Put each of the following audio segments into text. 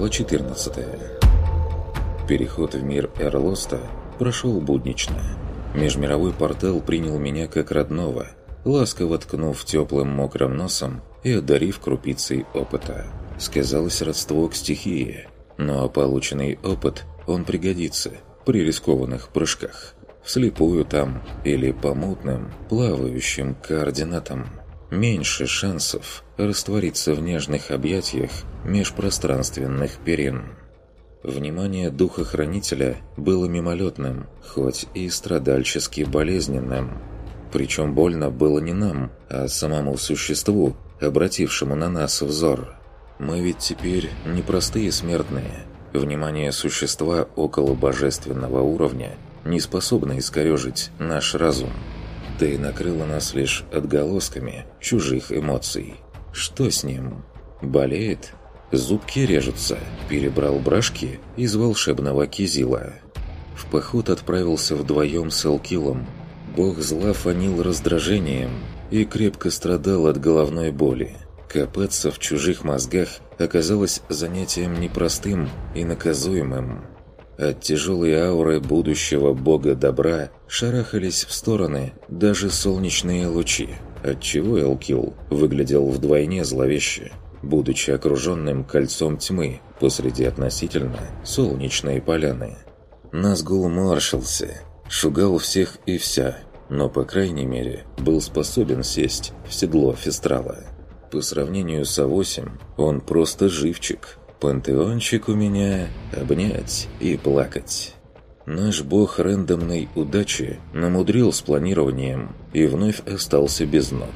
Глава 14 Переход в мир Эрлоста прошел буднично. Межмировой портал принял меня как родного, ласково ткнув теплым мокрым носом и одарив крупицей опыта. Сказалось родство к стихии, но полученный опыт он пригодится при рискованных прыжках. Вслепую там или по мутным, плавающим координатам – меньше шансов раствориться в нежных объятиях межпространственных перин. Внимание духохранителя было мимолетным, хоть и страдальчески болезненным. Причем больно было не нам, а самому существу, обратившему на нас взор. Мы ведь теперь не простые смертные. Внимание существа около божественного уровня не способно искорежить наш разум да и накрыло нас лишь отголосками чужих эмоций. Что с ним? Болеет? Зубки режутся, перебрал брашки из волшебного кизила. В поход отправился вдвоем с Алкилом. Бог зла фанил раздражением и крепко страдал от головной боли. Копаться в чужих мозгах оказалось занятием непростым и наказуемым. От тяжелой ауры будущего бога добра шарахались в стороны даже солнечные лучи, отчего Элкил выглядел вдвойне зловеще, будучи окруженным кольцом тьмы посреди относительно солнечной поляны. Назгул морщился, шугал всех и вся, но, по крайней мере, был способен сесть в седло Фестрала. По сравнению с А8, он просто живчик – Пантеончик у меня обнять и плакать. Наш бог рандомной удачи намудрил с планированием и вновь остался без ног.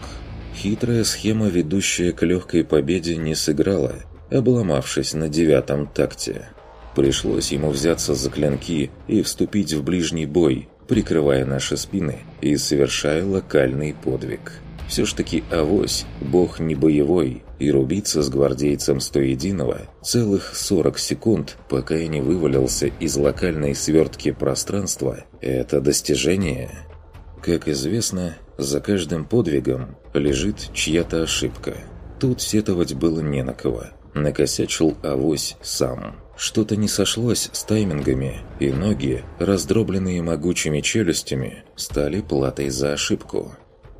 Хитрая схема, ведущая к легкой победе, не сыграла, обломавшись на девятом такте. Пришлось ему взяться за клинки и вступить в ближний бой, прикрывая наши спины и совершая локальный подвиг. Все ж таки авось, бог не боевой, и рубиться с гвардейцем стоединого целых 40 секунд, пока я не вывалился из локальной свертки пространства, это достижение. Как известно, за каждым подвигом лежит чья-то ошибка. Тут сетовать было не на кого. Накосячил авось сам. Что-то не сошлось с таймингами, и ноги, раздробленные могучими челюстями, стали платой за ошибку.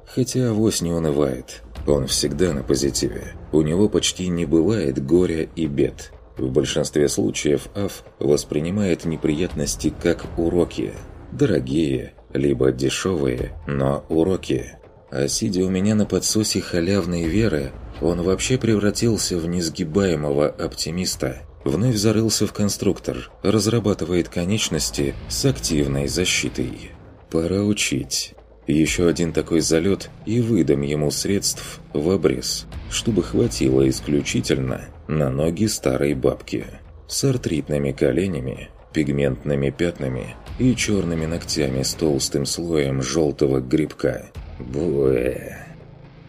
Хотя авось не унывает. Он всегда на позитиве. У него почти не бывает горя и бед. В большинстве случаев Аф воспринимает неприятности как уроки. Дорогие, либо дешевые, но уроки. А сидя у меня на подсосе халявной веры, он вообще превратился в несгибаемого оптимиста. Вновь зарылся в конструктор, разрабатывает конечности с активной защитой. Пора учить. Еще один такой залет и выдам ему средств в обрез, чтобы хватило исключительно на ноги старой бабки. С артритными коленями, пигментными пятнами и черными ногтями с толстым слоем желтого грибка. Буэ.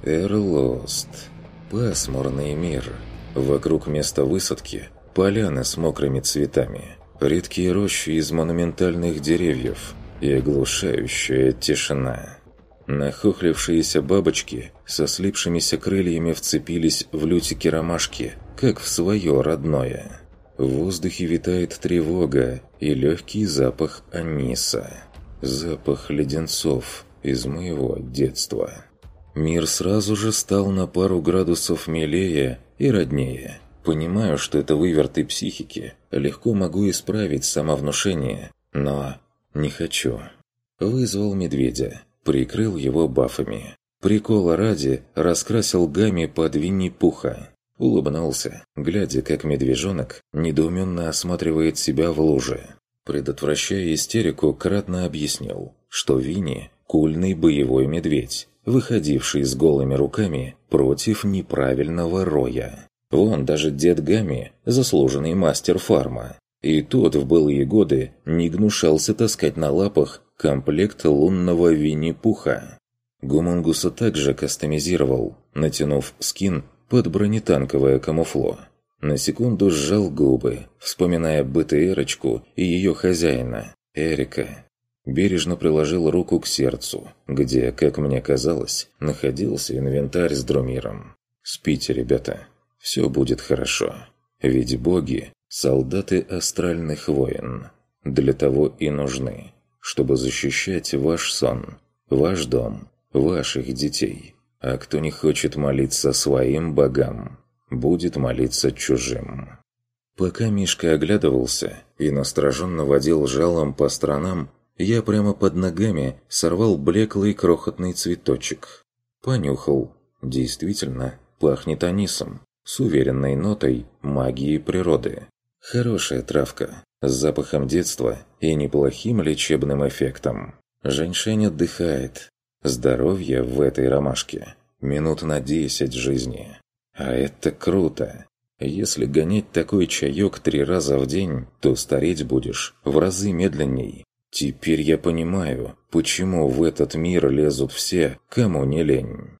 Эрлост. Пасмурный мир. Вокруг места высадки поляны с мокрыми цветами. Редкие рощи из монументальных деревьев – и оглушающая тишина. Нахохлившиеся бабочки со слипшимися крыльями вцепились в лютики ромашки, как в свое родное. В воздухе витает тревога и легкий запах аниса. Запах леденцов из моего детства. Мир сразу же стал на пару градусов милее и роднее. Понимаю, что это выверты психики. Легко могу исправить самовнушение, но «Не хочу». Вызвал медведя, прикрыл его бафами. Прикола ради раскрасил гамми под Винни-Пуха. Улыбнулся, глядя, как медвежонок недоуменно осматривает себя в луже. Предотвращая истерику, кратно объяснил, что Винни – кульный боевой медведь, выходивший с голыми руками против неправильного роя. Вон даже дед Гами, заслуженный мастер фарма, и тот в былые годы не гнушался таскать на лапах комплект лунного Винни-Пуха. Гумунгуса также кастомизировал, натянув скин под бронетанковое камуфло. На секунду сжал губы, вспоминая БТРочку и ее хозяина, Эрика. Бережно приложил руку к сердцу, где, как мне казалось, находился инвентарь с дромиром. «Спите, ребята, все будет хорошо. Ведь боги солдаты астральных войн. Для того и нужны, чтобы защищать ваш сон, ваш дом, ваших детей. А кто не хочет молиться своим богам, будет молиться чужим. Пока Мишка оглядывался и настороженно водил жалом по сторонам, я прямо под ногами сорвал блеклый крохотный цветочек. Понюхал. Действительно, пахнет анисом, с уверенной нотой магии природы. Хорошая травка, с запахом детства и неплохим лечебным эффектом. Женьшень отдыхает. Здоровье в этой ромашке. Минут на десять жизни. А это круто. Если гонять такой чаек три раза в день, то стареть будешь в разы медленней. Теперь я понимаю, почему в этот мир лезут все, кому не лень.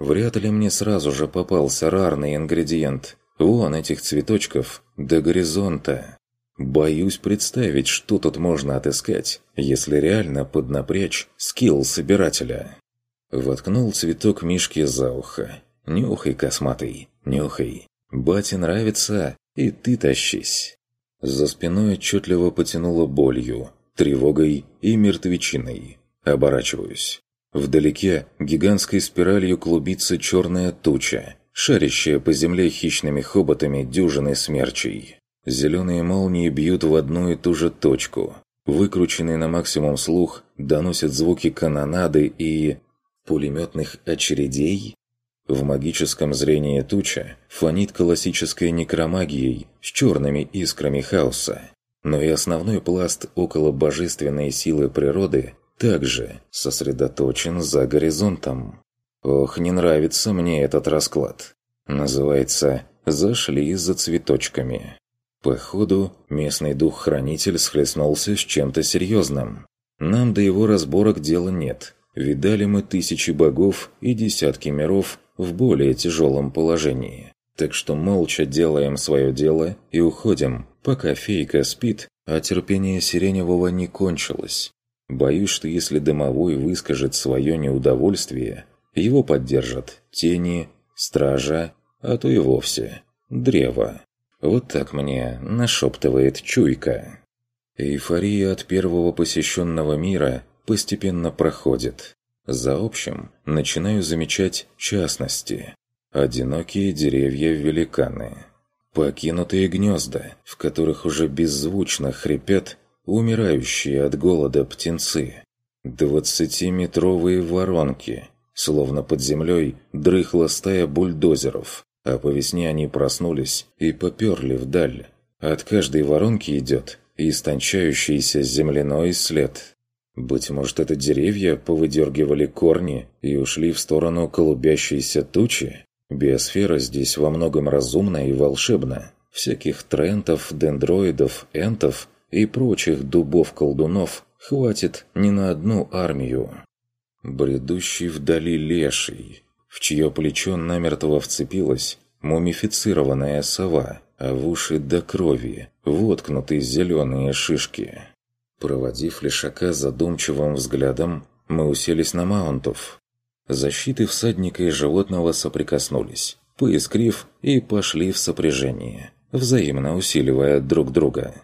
Вряд ли мне сразу же попался рарный ингредиент. Вон этих цветочков до горизонта. Боюсь представить, что тут можно отыскать, если реально поднапрячь скилл собирателя. Воткнул цветок Мишки за ухо. «Нюхай, косматый, нюхай. Бате нравится, и ты тащись». За спиной отчетливо потянуло болью, тревогой и мертвечиной. Оборачиваюсь. Вдалеке гигантской спиралью клубится черная туча, шарящая по земле хищными хоботами дюжины смерчей. Зеленые молнии бьют в одну и ту же точку. Выкрученный на максимум слух доносят звуки канонады и... пулеметных очередей? В магическом зрении туча фонит классической некромагией с черными искрами хаоса. Но и основной пласт около божественной силы природы также сосредоточен за горизонтом. Ох, не нравится мне этот расклад. Называется «Зашли за цветочками». Походу, местный дух-хранитель схлестнулся с чем-то серьезным. Нам до его разборок дела нет. Видали мы тысячи богов и десятки миров в более тяжелом положении. Так что молча делаем свое дело и уходим, пока фейка спит, а терпение Сиреневого не кончилось. Боюсь, что если домовой выскажет свое неудовольствие, его поддержат тени, стража, а то и вовсе древо. Вот так мне нашептывает чуйка. Эйфория от первого посещенного мира постепенно проходит. За общим начинаю замечать частности. Одинокие деревья-великаны. Покинутые гнезда, в которых уже беззвучно хрипят умирающие от голода птенцы. Двадцатиметровые воронки, словно под землей дрыхла стая бульдозеров, а по весне они проснулись и поперли вдаль. От каждой воронки идет истончающийся земляной след. Быть может, это деревья повыдергивали корни и ушли в сторону колубящейся тучи? Биосфера здесь во многом разумна и волшебна. Всяких трентов, дендроидов, энтов и прочих дубов-колдунов хватит не на одну армию. Бредущий вдали леший, в чье плечо намертво вцепилась мумифицированная сова, а в уши до крови воткнуты зеленые шишки. Проводив лишака задумчивым взглядом, мы уселись на маунтов. Защиты всадника и животного соприкоснулись, поискрив и пошли в сопряжение, взаимно усиливая друг друга.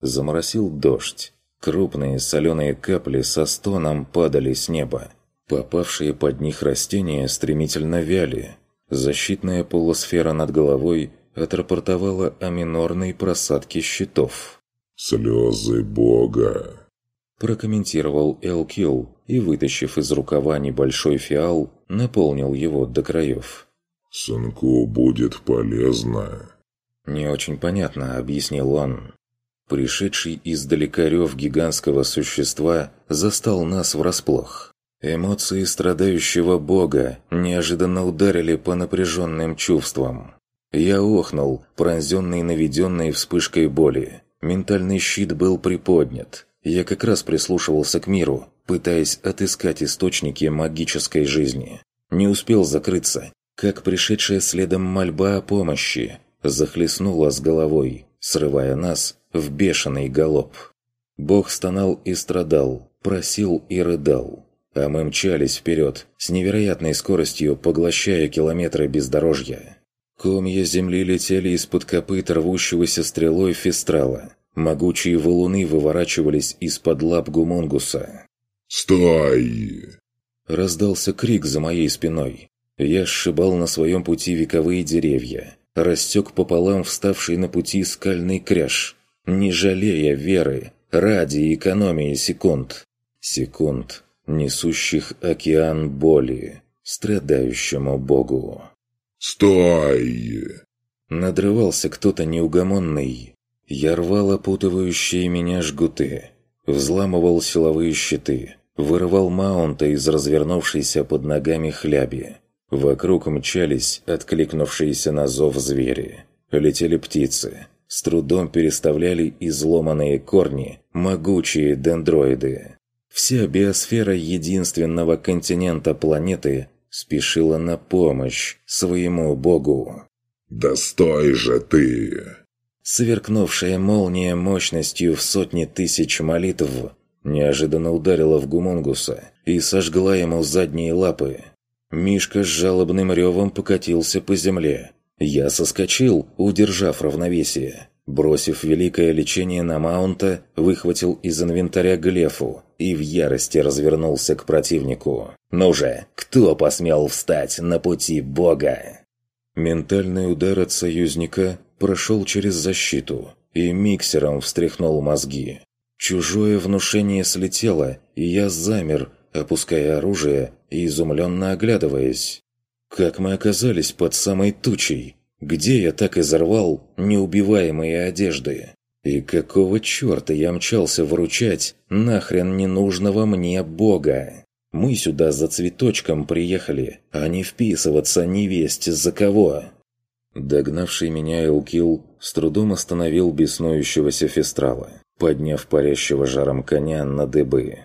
Заморосил дождь. Крупные соленые капли со стоном падали с неба, Попавшие под них растения стремительно вяли. Защитная полусфера над головой отрапортовала о минорной просадке щитов. «Слезы Бога!» Прокомментировал Элкил и, вытащив из рукава небольшой фиал, наполнил его до краев. «Сынку будет полезно». «Не очень понятно», — объяснил он. Пришедший издалека рев гигантского существа застал нас врасплох. Эмоции страдающего бога неожиданно ударили по напряженным чувствам. Я охнул, пронзенный наведенной вспышкой боли. Ментальный щит был приподнят. Я как раз прислушивался к миру, пытаясь отыскать источники магической жизни. Не успел закрыться, как пришедшая следом мольба о помощи захлестнула с головой, срывая нас в бешеный галоп. Бог стонал и страдал, просил и рыдал а мы мчались вперед, с невероятной скоростью поглощая километры бездорожья. Комья земли летели из-под копыт рвущегося стрелой фестрала. Могучие валуны выворачивались из-под лап гумонгуса. «Стой!» Раздался крик за моей спиной. Я сшибал на своем пути вековые деревья, растек пополам вставший на пути скальный кряж, не жалея веры, ради экономии секунд. Секунд, несущих океан боли, страдающему богу. «Стой!» Надрывался кто-то неугомонный. Я рвал опутывающие меня жгуты, взламывал силовые щиты, вырывал маунта из развернувшейся под ногами хляби. Вокруг мчались откликнувшиеся на зов звери. Летели птицы. С трудом переставляли изломанные корни могучие дендроиды. Вся биосфера единственного континента планеты спешила на помощь своему богу. «Да стой же ты!» Сверкнувшая молния мощностью в сотни тысяч молитв неожиданно ударила в Гумонгуса и сожгла ему задние лапы. Мишка с жалобным ревом покатился по земле. Я соскочил, удержав равновесие. Бросив великое лечение на маунта, выхватил из инвентаря глефу и в ярости развернулся к противнику. «Ну же, кто посмел встать на пути Бога?» Ментальный удар от союзника прошел через защиту и миксером встряхнул мозги. Чужое внушение слетело, и я замер, опуская оружие и изумленно оглядываясь. Как мы оказались под самой тучей? Где я так изорвал неубиваемые одежды? И какого черта я мчался выручать нахрен ненужного мне бога? Мы сюда за цветочком приехали, а не вписываться невесть за кого. Догнавший меня Элкил с трудом остановил беснующегося фестрала, подняв парящего жаром коня на дыбы.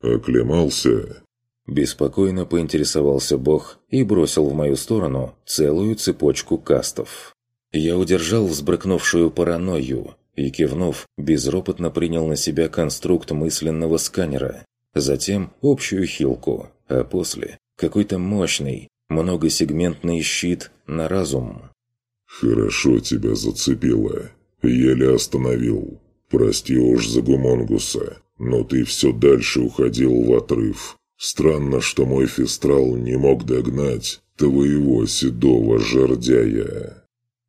«Оклемался?» Беспокойно поинтересовался бог и бросил в мою сторону целую цепочку кастов. Я удержал взбрыкнувшую паранойю и, кивнув, безропотно принял на себя конструкт мысленного сканера, затем общую хилку, а после какой-то мощный, многосегментный щит на разум. «Хорошо тебя зацепило. Еле остановил. Прости уж за Гумонгуса, но ты все дальше уходил в отрыв. Странно, что мой фестрал не мог догнать твоего седого жердяя.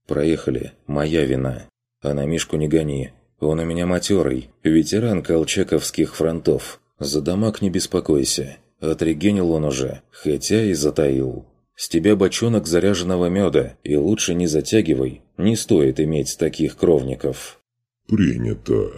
Проехали. Моя вина. А на Мишку не гони. Он у меня матерый, ветеран колчаковских фронтов. За дамаг не беспокойся. Отрегенил он уже, хотя и затаил. С тебя бочонок заряженного меда, и лучше не затягивай. Не стоит иметь таких кровников. Принято.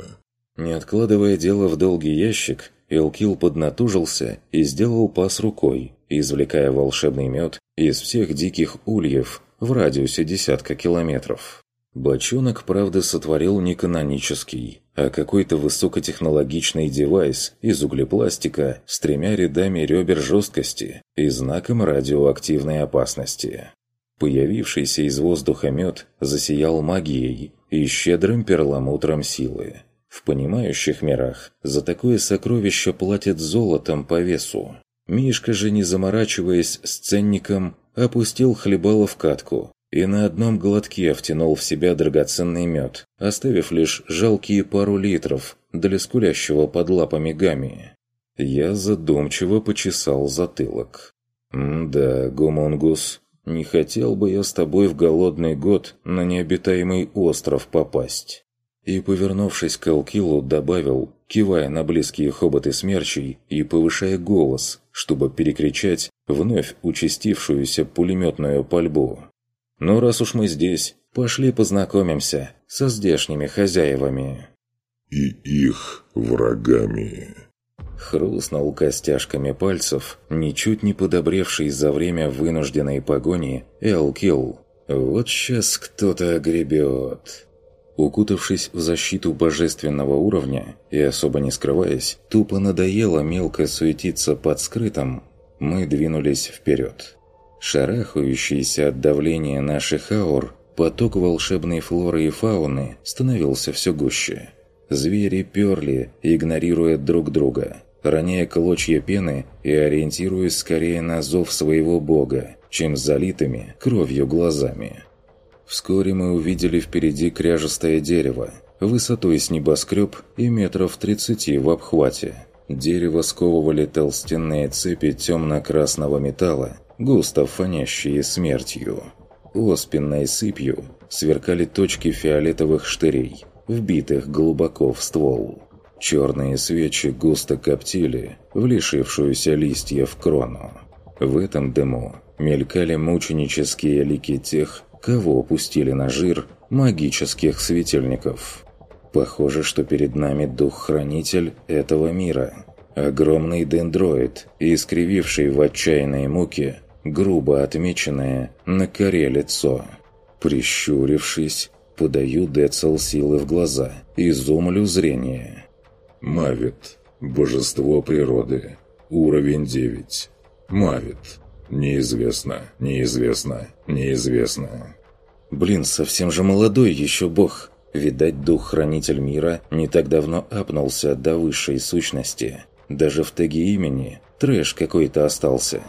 Не откладывая дело в долгий ящик, Элкил поднатужился и сделал пас рукой, извлекая волшебный мед из всех диких ульев в радиусе десятка километров. Бочонок, правда, сотворил не канонический, а какой-то высокотехнологичный девайс из углепластика с тремя рядами ребер жесткости и знаком радиоактивной опасности. Появившийся из воздуха мед засиял магией и щедрым перламутром силы. В понимающих мирах за такое сокровище платят золотом по весу. Мишка же, не заморачиваясь с ценником, опустил хлебало в катку и на одном глотке втянул в себя драгоценный мед, оставив лишь жалкие пару литров для скулящего под лапами гамми. Я задумчиво почесал затылок. «Да, Гумунгус, не хотел бы я с тобой в голодный год на необитаемый остров попасть» и, повернувшись к Алкилу, добавил, кивая на близкие хоботы смерчей и повышая голос, чтобы перекричать вновь участившуюся пулеметную пальбу. «Ну, раз уж мы здесь, пошли познакомимся со здешними хозяевами». «И их врагами». Хрустнул костяшками пальцев, ничуть не подобревший за время вынужденной погони, Элкил. «Вот сейчас кто-то огребет». Укутавшись в защиту божественного уровня и особо не скрываясь, тупо надоело мелко суетиться под скрытым, мы двинулись вперед. Шарахающийся от давления наших аур, поток волшебной флоры и фауны становился все гуще. Звери перли, игнорируя друг друга, роняя клочья пены и ориентируясь скорее на зов своего бога, чем залитыми кровью глазами. Вскоре мы увидели впереди кряжестое дерево, высотой с небоскреб и метров 30 в обхвате. Дерево сковывали толстенные цепи темно-красного металла, густо фонящие смертью. Оспенной сыпью сверкали точки фиолетовых штырей, вбитых глубоко в ствол. Черные свечи густо коптили в лишившуюся листьев крону. В этом дыму мелькали мученические лики тех, кого опустили на жир магических светильников. Похоже, что перед нами дух-хранитель этого мира. Огромный дендроид, искрививший в отчаянной муке грубо отмеченное на коре лицо. Прищурившись, подаю Децл силы в глаза и зумлю зрение. Мавит. Божество природы. Уровень 9. Мавит. Неизвестно, неизвестно, неизвестно. Блин, совсем же молодой еще бог. Видать, дух-хранитель мира не так давно апнулся до высшей сущности. Даже в теге имени трэш какой-то остался.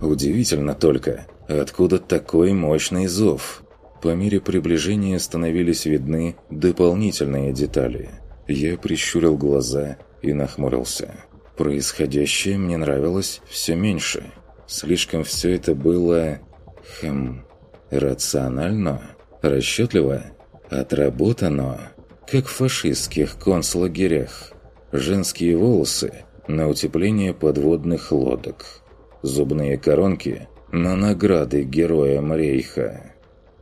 Удивительно только, откуда такой мощный зов? По мере приближения становились видны дополнительные детали. Я прищурил глаза и нахмурился. Происходящее мне нравилось все меньше. Слишком все это было... Хм... Рационально? Расчетливо? Отработано? Как в фашистских концлагерях. Женские волосы на утепление подводных лодок. Зубные коронки на награды героям рейха.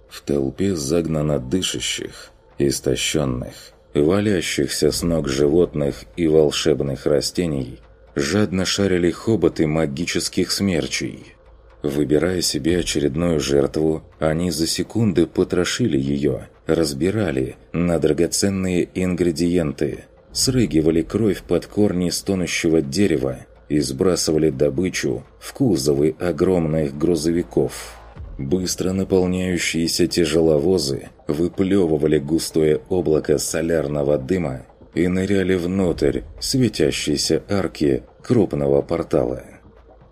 В толпе загнано дышащих, истощенных, валящихся с ног животных и волшебных растений, жадно шарили хоботы магических смерчей. Выбирая себе очередную жертву, они за секунды потрошили ее, разбирали на драгоценные ингредиенты, срыгивали кровь под корни стонущего дерева и сбрасывали добычу в кузовы огромных грузовиков. Быстро наполняющиеся тяжеловозы выплевывали густое облако солярного дыма и ныряли внутрь светящейся арки крупного портала.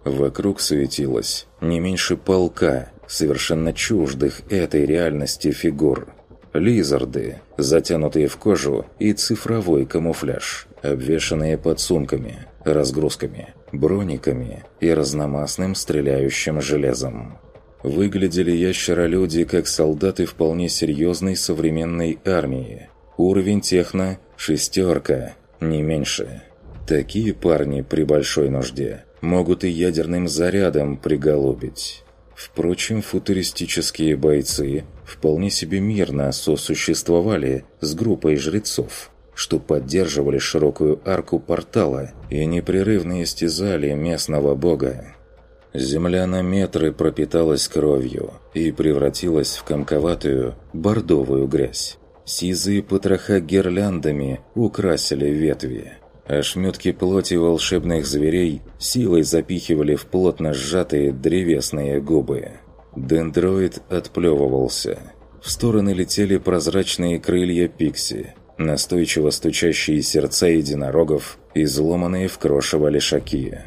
Вокруг светилось не меньше полка совершенно чуждых этой реальности фигур. Лизарды, затянутые в кожу и цифровой камуфляж, обвешанные подсумками, разгрузками, брониками и разномастным стреляющим железом. Выглядели ящеролюди как солдаты вполне серьезной современной армии. Уровень техно – шестерка, не меньше. Такие парни при большой нужде могут и ядерным зарядом приголубить. Впрочем, футуристические бойцы вполне себе мирно сосуществовали с группой жрецов, что поддерживали широкую арку портала и непрерывно истязали местного бога. Земля на метры пропиталась кровью и превратилась в комковатую бордовую грязь. Сизые потроха гирляндами украсили ветви. Ошметки плоти волшебных зверей силой запихивали в плотно сжатые древесные губы. Дендроид отплевывался. В стороны летели прозрачные крылья пикси, настойчиво стучащие сердца единорогов, изломанные в крошево лишаки.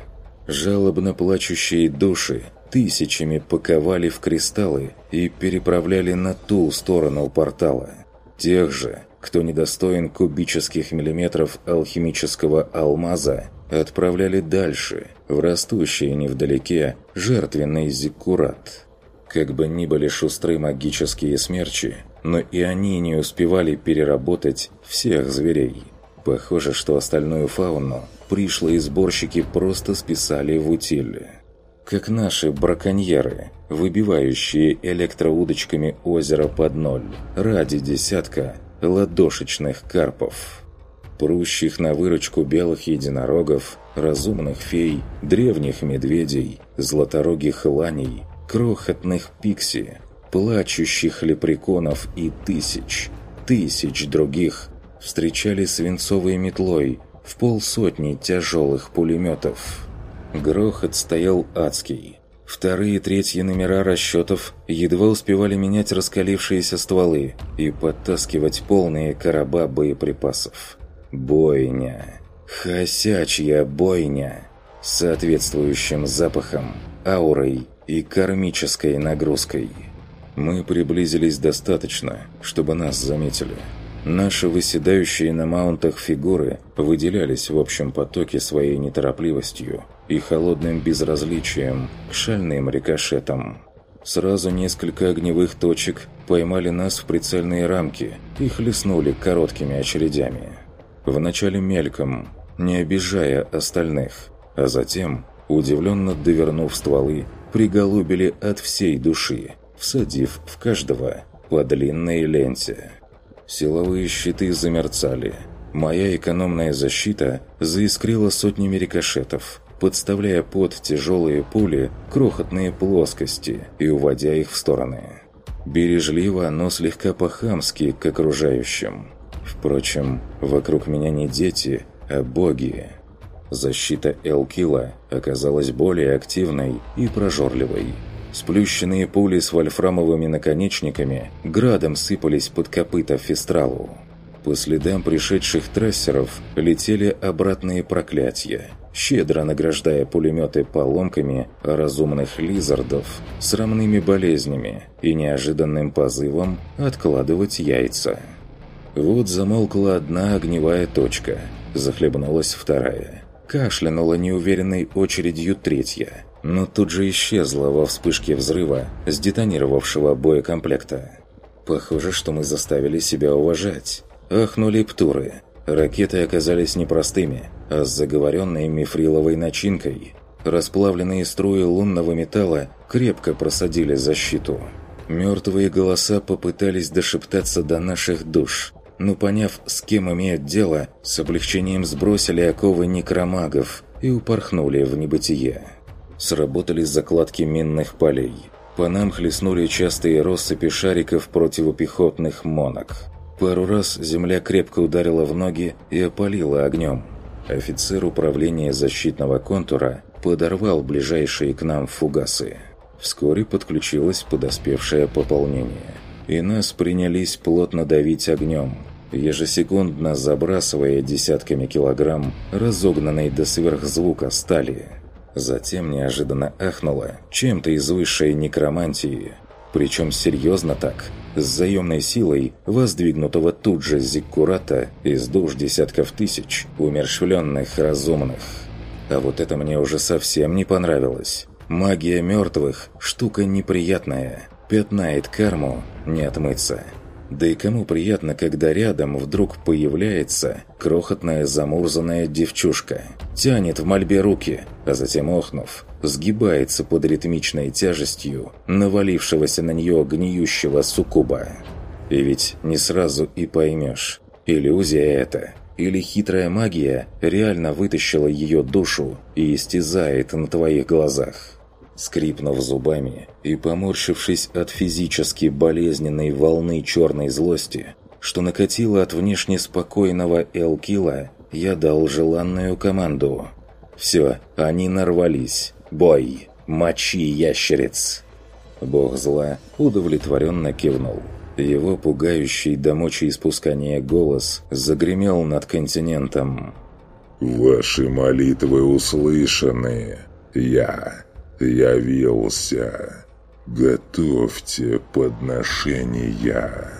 Жалобно плачущие души тысячами паковали в кристаллы и переправляли на ту сторону портала. Тех же, кто недостоин кубических миллиметров алхимического алмаза, отправляли дальше, в растущий невдалеке жертвенный зиккурат. Как бы ни были шустры магические смерчи, но и они не успевали переработать всех зверей. Похоже, что остальную фауну пришлые сборщики просто списали в утиль. Как наши браконьеры, выбивающие электроудочками озеро под ноль ради десятка ладошечных карпов, прущих на выручку белых единорогов, разумных фей, древних медведей, златорогих ланей, крохотных пикси, плачущих лепреконов и тысяч, тысяч других встречали свинцовой метлой в полсотни тяжелых пулеметов. Грохот стоял адский. Вторые и третьи номера расчетов едва успевали менять раскалившиеся стволы и подтаскивать полные короба боеприпасов. Бойня. Хосячья бойня. Соответствующим запахом, аурой и кармической нагрузкой. Мы приблизились достаточно, чтобы нас заметили. Наши выседающие на маунтах фигуры выделялись в общем потоке своей неторопливостью и холодным безразличием к шальным рикошетам. Сразу несколько огневых точек поймали нас в прицельные рамки и хлестнули короткими очередями. Вначале мельком, не обижая остальных, а затем, удивленно довернув стволы, приголубили от всей души, всадив в каждого по длинной ленте. Силовые щиты замерцали. Моя экономная защита заискрила сотнями рикошетов, подставляя под тяжелые пули крохотные плоскости и уводя их в стороны. Бережливо, но слегка по-хамски к окружающим. Впрочем, вокруг меня не дети, а боги. Защита Элкила оказалась более активной и прожорливой. Сплющенные пули с вольфрамовыми наконечниками градом сыпались под копыта Фестралу. По следам пришедших трассеров летели обратные проклятия, щедро награждая пулеметы поломками разумных лизардов, срамными болезнями и неожиданным позывом откладывать яйца. Вот замолкла одна огневая точка, захлебнулась вторая. Кашлянула неуверенной очередью третья, но тут же исчезла во вспышке взрыва, сдетонировавшего боекомплекта. Похоже, что мы заставили себя уважать. Ахнули птуры. Ракеты оказались непростыми, а с заговоренной мифриловой начинкой. Расплавленные струи лунного металла крепко просадили защиту. Мертвые голоса попытались дошептаться до наших душ, но поняв, с кем имеют дело, с облегчением сбросили оковы некромагов и упорхнули в небытие. Сработали закладки минных полей. По нам хлестнули частые россыпи шариков противопехотных монок. Пару раз земля крепко ударила в ноги и опалила огнем. Офицер управления защитного контура подорвал ближайшие к нам фугасы. Вскоре подключилось подоспевшее пополнение. И нас принялись плотно давить огнем, ежесекундно забрасывая десятками килограмм разогнанной до сверхзвука стали. Затем неожиданно ахнуло чем-то из высшей некромантии. Причем серьезно так – с заемной силой воздвигнутого тут же зиккурата из душ десятков тысяч умершвленных разумных. А вот это мне уже совсем не понравилось. Магия мертвых – штука неприятная, пятнает карму, не отмыться. Да и кому приятно, когда рядом вдруг появляется крохотная замурзанная девчушка. Тянет в мольбе руки, а затем охнув, сгибается под ритмичной тяжестью навалившегося на нее гниющего суккуба. И ведь не сразу и поймешь, иллюзия это или хитрая магия реально вытащила ее душу и истязает на твоих глазах. Скрипнув зубами и поморщившись от физически болезненной волны черной злости, что накатило от внешне спокойного Элкила, я дал желанную команду. «Все, они нарвались. Бой! Мочи ящериц!» Бог зла удовлетворенно кивнул. Его пугающий до мочи испускания голос загремел над континентом. «Ваши молитвы услышаны. Я явился. Готовьте подношения».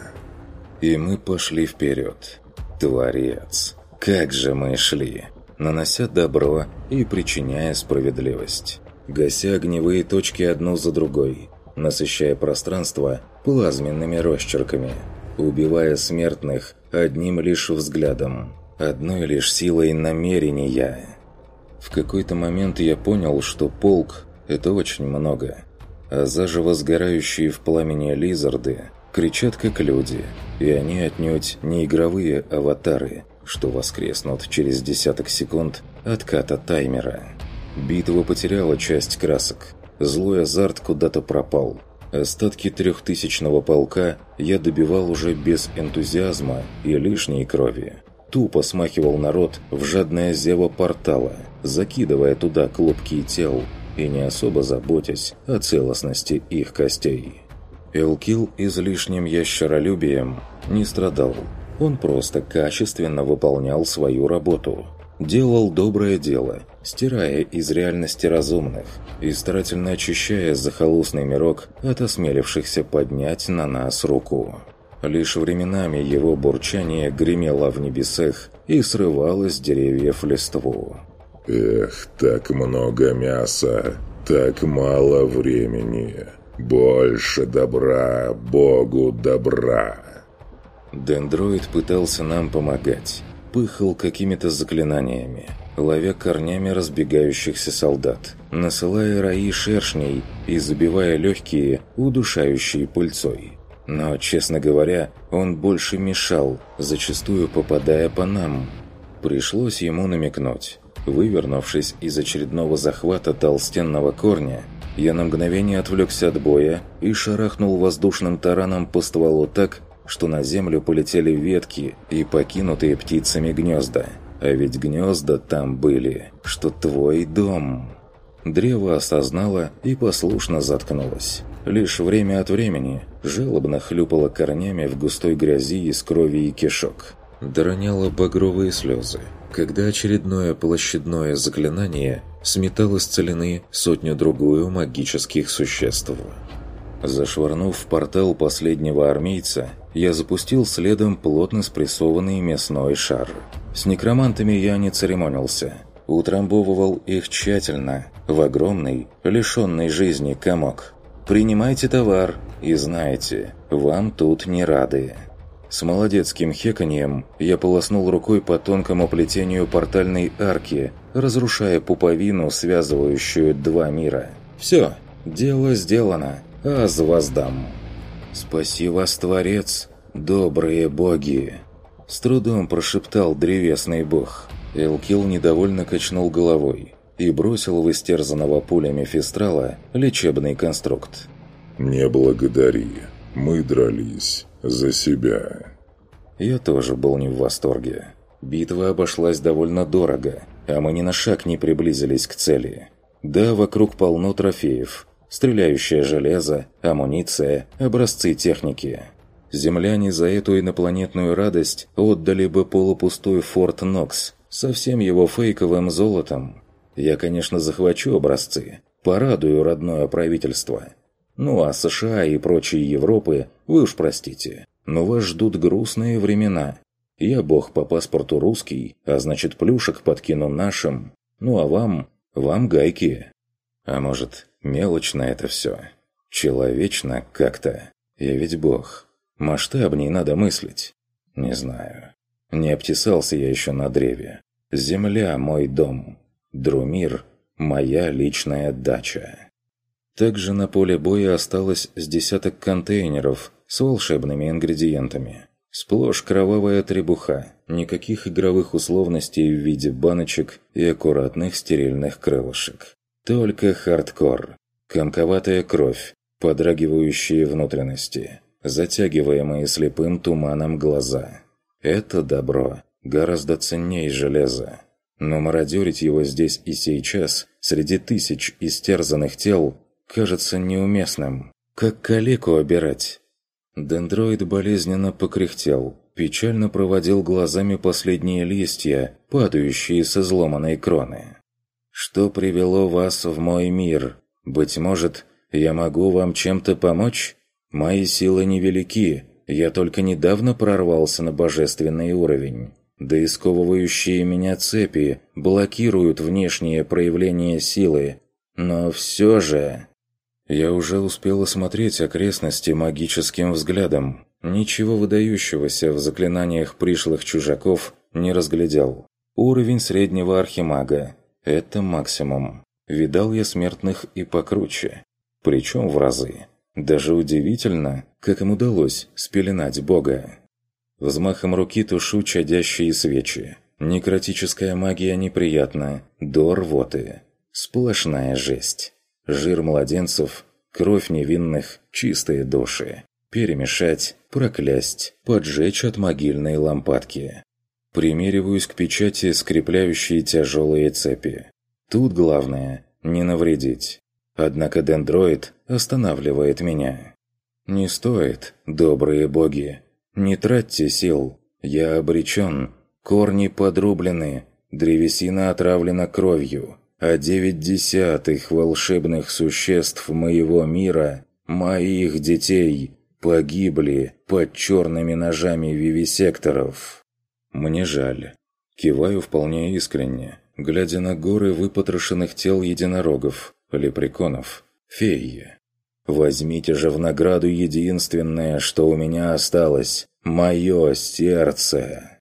И мы пошли вперед. Творец. Как же мы шли, нанося добро и причиняя справедливость. Гася огневые точки одну за другой, насыщая пространство плазменными росчерками, убивая смертных одним лишь взглядом, одной лишь силой намерения. В какой-то момент я понял, что полк это очень много. А заживо сгорающие в пламени лизарды кричат как люди, и они отнюдь не игровые аватары, что воскреснут через десяток секунд отката таймера. Битва потеряла часть красок. Злой азарт куда-то пропал. Остатки трехтысячного полка я добивал уже без энтузиазма и лишней крови. Тупо смахивал народ в жадное зево портала, закидывая туда клубки тел, и не особо заботясь о целостности их костей. Элкил излишним ящеролюбием не страдал. Он просто качественно выполнял свою работу. Делал доброе дело стирая из реальности разумных и старательно очищая захолустный мирок от осмелившихся поднять на нас руку. Лишь временами его бурчание гремело в небесах и срывало с деревьев листву. «Эх, так много мяса, так мало времени. Больше добра, Богу добра!» Дендроид пытался нам помогать, пыхал какими-то заклинаниями, ловя корнями разбегающихся солдат, насылая раи шершней и забивая легкие, удушающие пыльцой. Но, честно говоря, он больше мешал, зачастую попадая по нам. Пришлось ему намекнуть. Вывернувшись из очередного захвата толстенного корня, я на мгновение отвлекся от боя и шарахнул воздушным тараном по стволу так, что на землю полетели ветки и покинутые птицами гнезда. А ведь гнезда там были, что твой дом. Древо осознало и послушно заткнулось. Лишь время от времени жалобно хлюпало корнями в густой грязи из крови и кишок. Дороняло багровые слезы, когда очередное площадное заклинание сметало с целины сотню-другую магических существ. Зашвырнув в портал последнего армейца, я запустил следом плотно спрессованный мясной шар. С некромантами я не церемонился. Утрамбовывал их тщательно, в огромный, лишенный жизни комок. «Принимайте товар, и знайте, вам тут не рады». С молодецким хеканьем я полоснул рукой по тонкому плетению портальной арки, разрушая пуповину, связывающую два мира. «Все, дело сделано» аз воздам. «Спаси вас, Творец, добрые боги!» С трудом прошептал древесный бог. Элкил недовольно качнул головой и бросил в истерзанного пулями Фестрала лечебный конструкт. «Не благодари. Мы дрались за себя». Я тоже был не в восторге. Битва обошлась довольно дорого, а мы ни на шаг не приблизились к цели. Да, вокруг полно трофеев, стреляющее железо, амуниция, образцы техники. Земляне за эту инопланетную радость отдали бы полупустой Форт Нокс со всем его фейковым золотом. Я, конечно, захвачу образцы, порадую родное правительство. Ну а США и прочие Европы, вы уж простите, но вас ждут грустные времена. Я бог по паспорту русский, а значит плюшек подкину нашим. Ну а вам, вам гайки. А может, Мелочно это все. Человечно как-то. Я ведь бог. Масштабней надо мыслить. Не знаю. Не обтесался я еще на древе. Земля – мой дом. Друмир – моя личная дача. Также на поле боя осталось с десяток контейнеров с волшебными ингредиентами. Сплошь кровавая требуха, никаких игровых условностей в виде баночек и аккуратных стерильных крылышек. Только хардкор. Комковатая кровь, подрагивающие внутренности, затягиваемые слепым туманом глаза. Это добро гораздо ценнее железа. Но мародерить его здесь и сейчас, среди тысяч истерзанных тел, кажется неуместным. Как калеку обирать? Дендроид болезненно покряхтел, печально проводил глазами последние листья, падающие с изломанной кроны. Что привело вас в мой мир? Быть может, я могу вам чем-то помочь? Мои силы невелики, я только недавно прорвался на божественный уровень. Да и сковывающие меня цепи блокируют внешние проявления силы. Но все же... Я уже успел осмотреть окрестности магическим взглядом. Ничего выдающегося в заклинаниях пришлых чужаков не разглядел. Уровень среднего архимага, это максимум. Видал я смертных и покруче. Причем в разы. Даже удивительно, как им удалось спеленать Бога. Взмахом руки тушу чадящие свечи. Некротическая магия неприятна, до рвоты. Сплошная жесть. Жир младенцев, кровь невинных, чистые души. Перемешать, проклясть, поджечь от могильной лампадки. Примериваюсь к печати, скрепляющей тяжелые цепи. Тут главное – не навредить. Однако дендроид останавливает меня. «Не стоит, добрые боги. Не тратьте сил. Я обречен. Корни подрублены. Древесина отравлена кровью, а девять десятых волшебных существ моего мира, моих детей, погибли под черными ножами вивисекторов. Мне жаль. Киваю вполне искренне, глядя на горы выпотрошенных тел единорогов, лепреконов, феи. Возьмите же в награду единственное, что у меня осталось – мое сердце.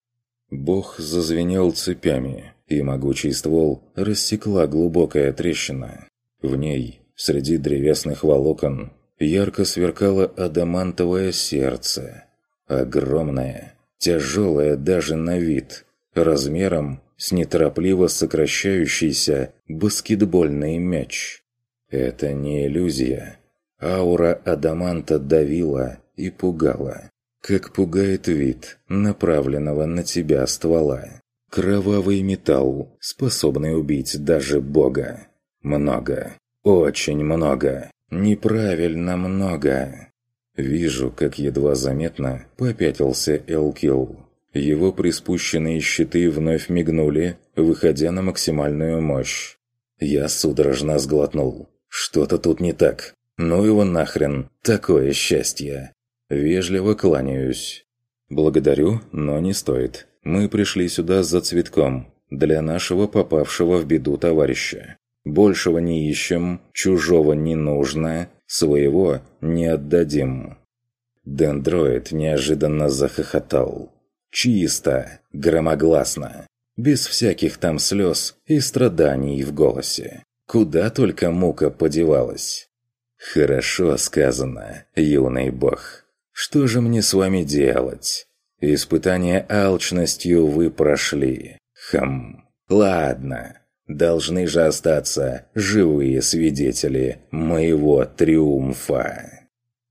Бог зазвенел цепями, и могучий ствол рассекла глубокая трещина. В ней, среди древесных волокон, ярко сверкало адамантовое сердце. Огромное, тяжелое даже на вид, размером с неторопливо сокращающийся баскетбольный мяч. Это не иллюзия. Аура адаманта давила и пугала, как пугает вид направленного на тебя ствола. Кровавый металл, способный убить даже Бога. Много. Очень много. Неправильно много. Вижу, как едва заметно попятился Элкил. Его приспущенные щиты вновь мигнули, выходя на максимальную мощь. Я судорожно сглотнул. Что-то тут не так. Ну его нахрен, такое счастье. Вежливо кланяюсь. Благодарю, но не стоит. Мы пришли сюда за цветком, для нашего попавшего в беду товарища. Большего не ищем, чужого не нужно, своего не отдадим». Дендроид неожиданно захохотал. Чисто, громогласно, без всяких там слез и страданий в голосе. Куда только мука подевалась. «Хорошо сказано, юный бог. Что же мне с вами делать? Испытание алчностью вы прошли. Хм, ладно, Должны же остаться живые свидетели моего триумфа.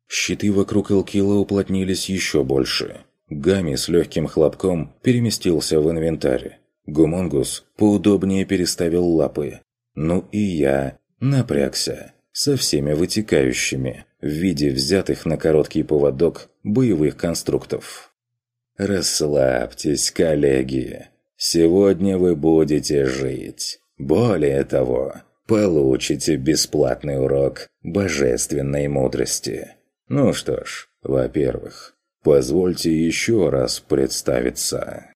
Щиты вокруг Элкила уплотнились еще больше. Гами с легким хлопком переместился в инвентарь. Гумонгус поудобнее переставил лапы. Ну и я напрягся, со всеми вытекающими, в виде взятых на короткий поводок боевых конструктов. «Расслабьтесь, коллеги. Сегодня вы будете жить. Более того, получите бесплатный урок божественной мудрости. Ну что ж, во-первых, позвольте еще раз представиться.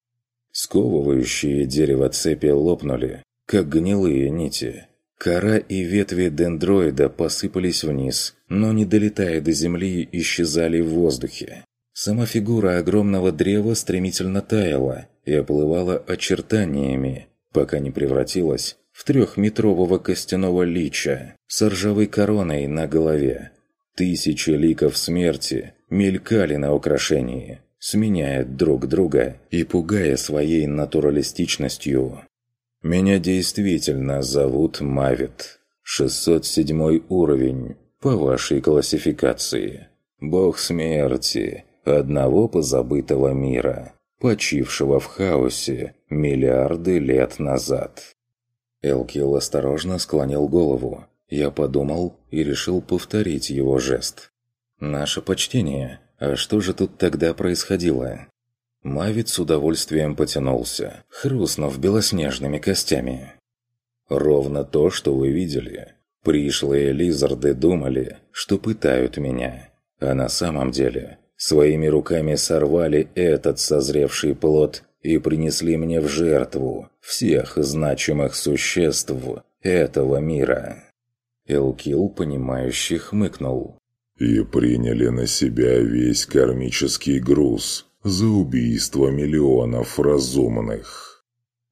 Сковывающие дерево цепи лопнули, как гнилые нити. Кора и ветви дендроида посыпались вниз, но не долетая до земли, исчезали в воздухе. Сама фигура огромного древа стремительно таяла и оплывала очертаниями, пока не превратилась в трехметрового костяного лича с ржавой короной на голове. Тысячи ликов смерти мелькали на украшении, сменяя друг друга и пугая своей натуралистичностью. «Меня действительно зовут Мавит. 607 уровень по вашей классификации. Бог смерти одного позабытого мира» почившего в хаосе миллиарды лет назад. Элкил осторожно склонил голову. Я подумал и решил повторить его жест. «Наше почтение. А что же тут тогда происходило?» Мавит с удовольствием потянулся, хрустнув белоснежными костями. «Ровно то, что вы видели. Пришлые лизарды думали, что пытают меня. А на самом деле Своими руками сорвали этот созревший плод и принесли мне в жертву всех значимых существ этого мира. Элкил, понимающе хмыкнул. «И приняли на себя весь кармический груз за убийство миллионов разумных».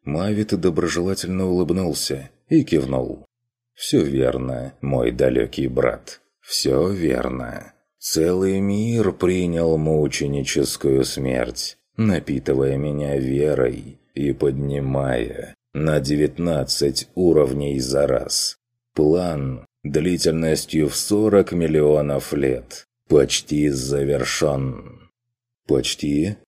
Мавит доброжелательно улыбнулся и кивнул. «Все верно, мой далекий брат, все верно. Целый мир принял мученическую смерть, напитывая меня верой и поднимая на 19 уровней за раз. План длительностью в 40 миллионов лет почти завершен. Почти?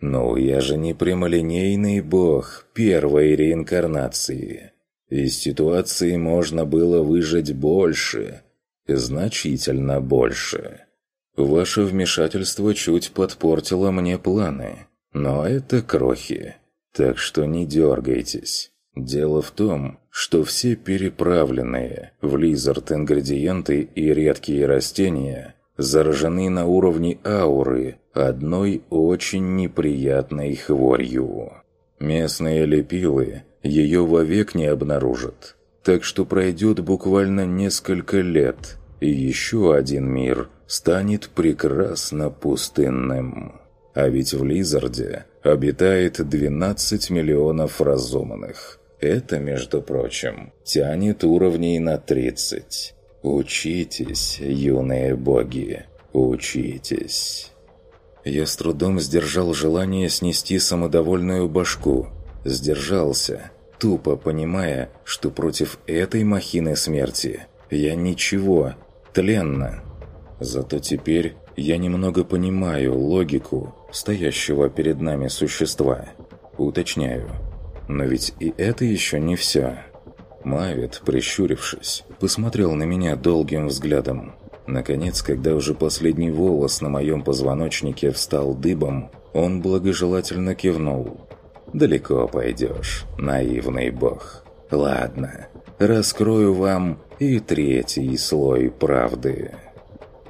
Ну, я же не прямолинейный бог первой реинкарнации. Из ситуации можно было выжить больше, значительно больше. Ваше вмешательство чуть подпортило мне планы, но это крохи. Так что не дергайтесь. Дело в том, что все переправленные в Лизард ингредиенты и редкие растения заражены на уровне ауры одной очень неприятной хворью. Местные лепилы ее вовек не обнаружат, так что пройдет буквально несколько лет, и еще один мир станет прекрасно пустынным. А ведь в Лизарде обитает 12 миллионов разумных. Это, между прочим, тянет уровней на 30. Учитесь, юные боги, учитесь. Я с трудом сдержал желание снести самодовольную башку. Сдержался, тупо понимая, что против этой махины смерти я ничего, тленно. Зато теперь я немного понимаю логику стоящего перед нами существа. Уточняю. Но ведь и это еще не все. Мавит, прищурившись, посмотрел на меня долгим взглядом. Наконец, когда уже последний волос на моем позвоночнике встал дыбом, он благожелательно кивнул. «Далеко пойдешь, наивный бог. Ладно, раскрою вам и третий слой правды».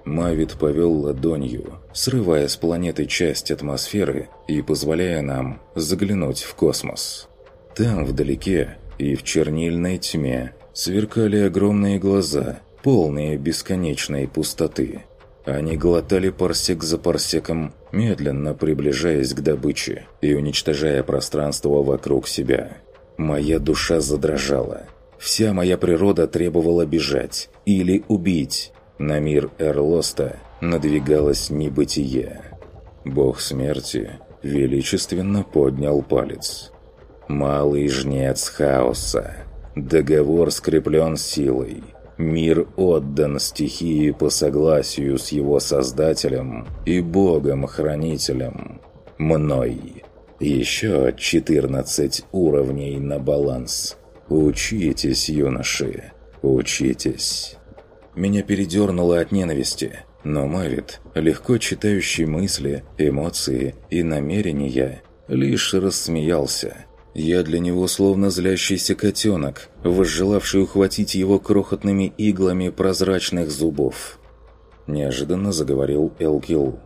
Мавит повел ладонью, срывая с планеты часть атмосферы и позволяя нам заглянуть в космос. Там, вдалеке и в чернильной тьме, сверкали огромные глаза, полные бесконечной пустоты. Они глотали парсек за парсеком, медленно приближаясь к добыче и уничтожая пространство вокруг себя. Моя душа задрожала. Вся моя природа требовала бежать или убить, на мир Эрлоста надвигалось небытие. Бог смерти величественно поднял палец. «Малый жнец хаоса. Договор скреплен силой. Мир отдан стихии по согласию с его создателем и Богом-хранителем. Мной. Еще 14 уровней на баланс. Учитесь, юноши, учитесь». Меня передернуло от ненависти, но Мавит, легко читающий мысли, эмоции и намерения, лишь рассмеялся. Я для него словно злящийся котенок, возжелавший ухватить его крохотными иглами прозрачных зубов. Неожиданно заговорил Элкил.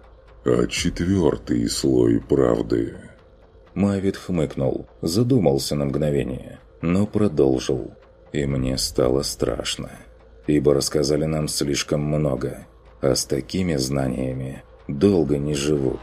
«А четвертый слой правды?» Мавит хмыкнул, задумался на мгновение, но продолжил. И мне стало страшно ибо рассказали нам слишком много, а с такими знаниями долго не живут.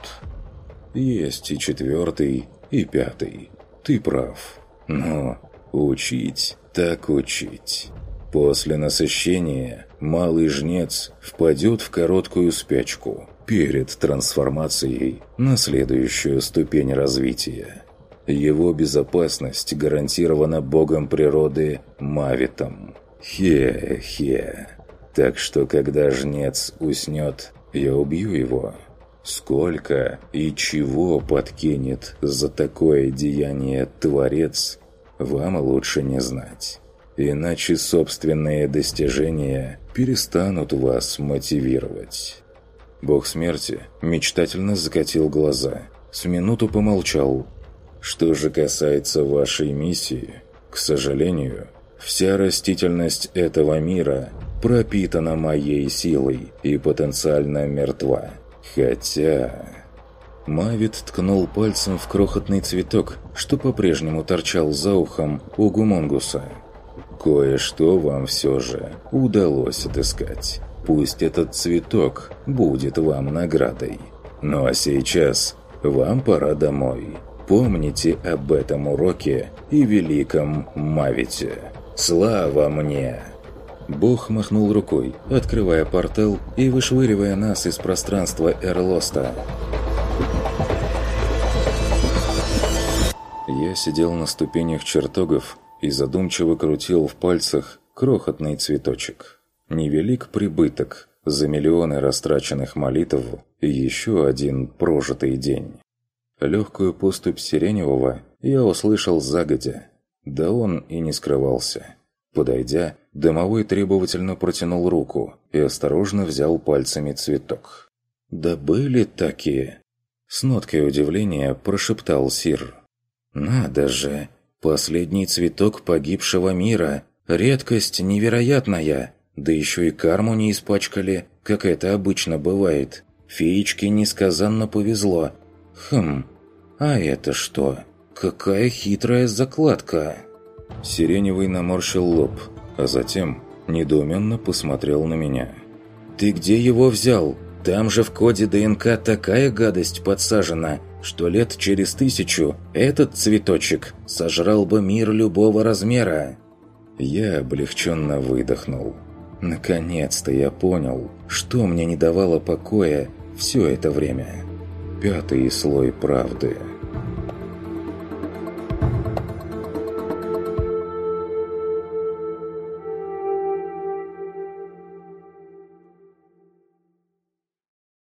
Есть и четвертый, и пятый. Ты прав. Но учить так учить. После насыщения малый жнец впадет в короткую спячку перед трансформацией на следующую ступень развития. Его безопасность гарантирована богом природы Мавитом. Хе-хе. Так что, когда жнец уснет, я убью его. Сколько и чего подкинет за такое деяние Творец, вам лучше не знать. Иначе собственные достижения перестанут вас мотивировать. Бог смерти мечтательно закатил глаза. С минуту помолчал. Что же касается вашей миссии, к сожалению, Вся растительность этого мира пропитана моей силой и потенциально мертва. Хотя... Мавит ткнул пальцем в крохотный цветок, что по-прежнему торчал за ухом у Гумонгуса. Кое-что вам все же удалось отыскать. Пусть этот цветок будет вам наградой. Ну а сейчас вам пора домой. Помните об этом уроке и великом Мавите. Слава мне!» Бог махнул рукой, открывая портал и вышвыривая нас из пространства Эрлоста. Я сидел на ступенях чертогов и задумчиво крутил в пальцах крохотный цветочек. Невелик прибыток за миллионы растраченных молитв и еще один прожитый день. Легкую поступь Сиреневого я услышал загодя, да он и не скрывался. Подойдя, домовой требовательно протянул руку и осторожно взял пальцами цветок. «Да были такие!» С ноткой удивления прошептал Сир. Надо же, последний цветок погибшего мира. Редкость невероятная. Да еще и карму не испачкали, как это обычно бывает. Феечке несказанно повезло. Хм, а это что? Какая хитрая закладка. Сиреневый наморщил лоб, а затем недоуменно посмотрел на меня. «Ты где его взял? Там же в коде ДНК такая гадость подсажена, что лет через тысячу этот цветочек сожрал бы мир любого размера». Я облегченно выдохнул. Наконец-то я понял, что мне не давало покоя все это время. Пятый слой правды.